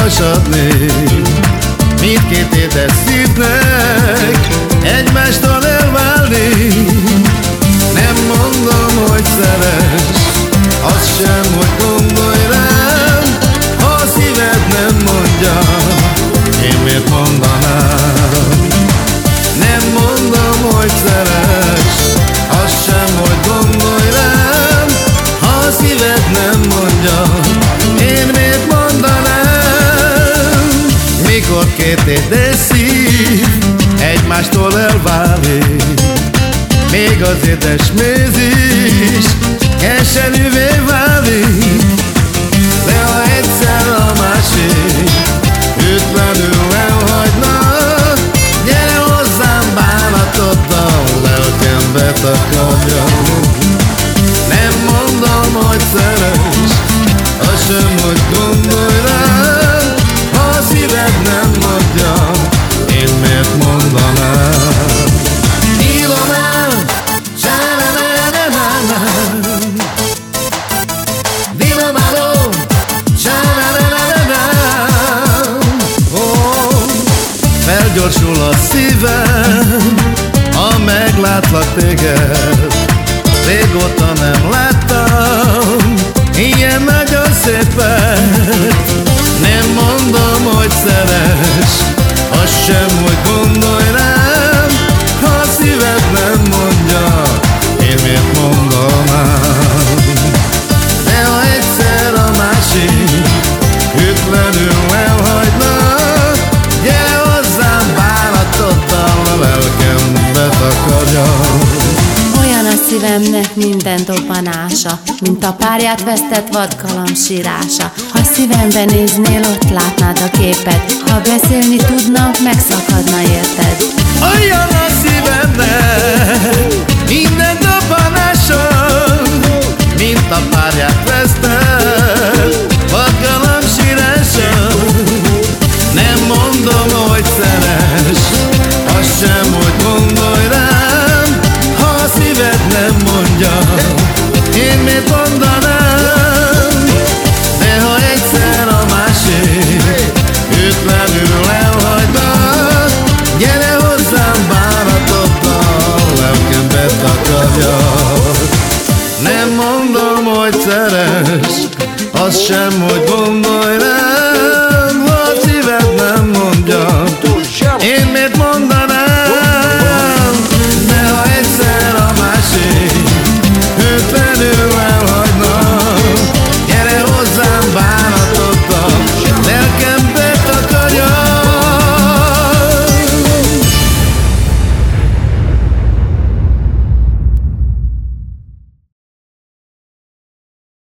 olvashatnék Mindkét édes szívnek Egymástól elválni. Nem mondom, hogy szeres Azt sem, hogy gondolj rám Ha a szíved nem mondja Én miért mondanám. Nem mondom, hogy szeres két édes szív Egymástól elválik Még az édes méz is Keserűvé válik mondja Én miért mondanám Hívom el Sa-na-na-na-na-na. Dilomalom, sa-na-na-na-na-na. Ó, Felgyorsul a szívem, ha meglátlak téged Régóta nem láttam ilyen nagyon szépet szíved nem mondja, én miért mondanám De ha egyszer a másik ütlenül elhagyna Gyere hozzám bánatoddal, a lelkem betakarja Olyan a szívemnek minden dobbanása, mint a párját vesztett vadkalam sírása. Ha szívembe néznél, ott látnád a képet, ha beszélni tudna, megszakadna érted. Én miért mondanám? Ha egyszer a másik Ütlenül elhagyna Gyere hozzám bánatoddal Lelkem betakarja Nem mondom, hogy szeres Az sem, hogy gondolj rá